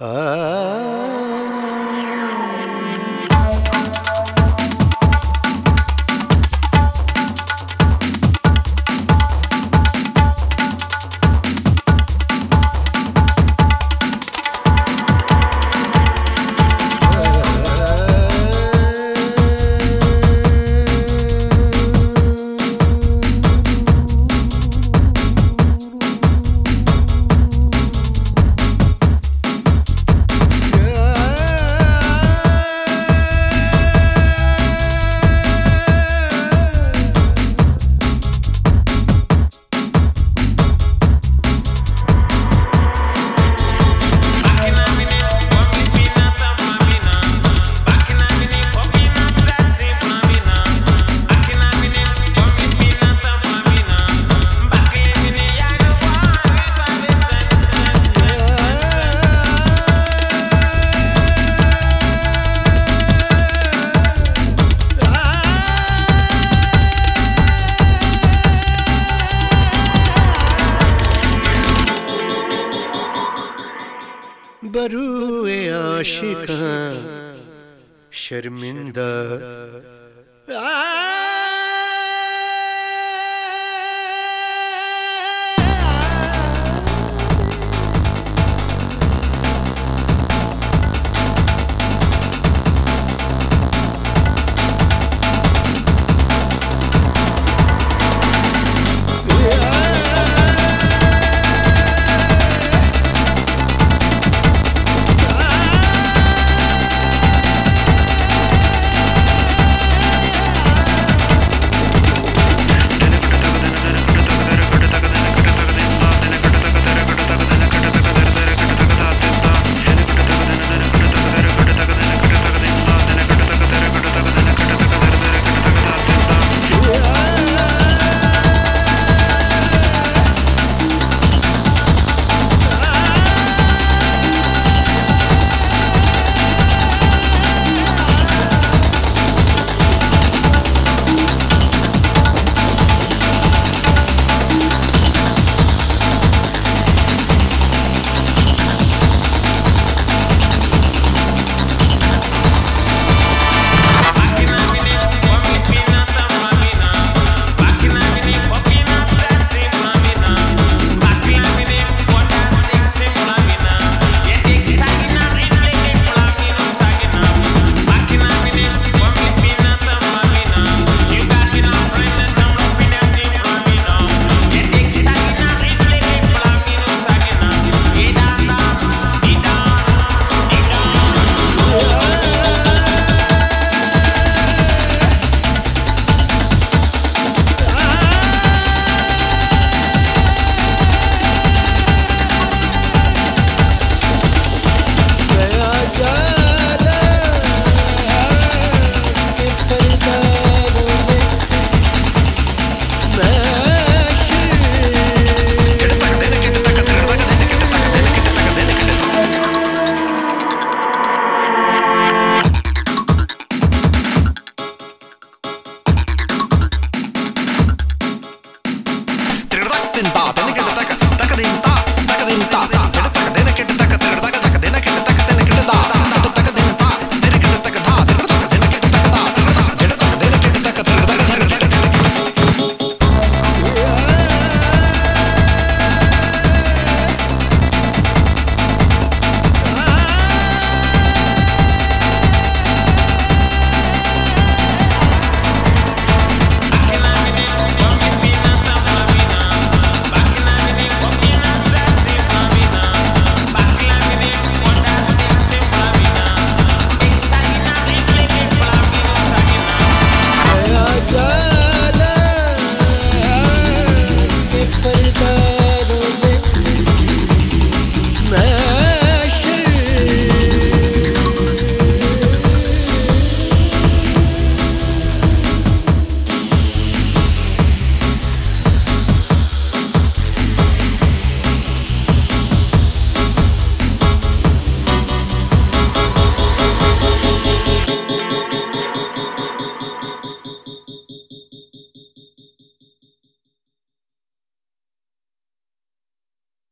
Ah. بروئے عاشقاں شرمندہ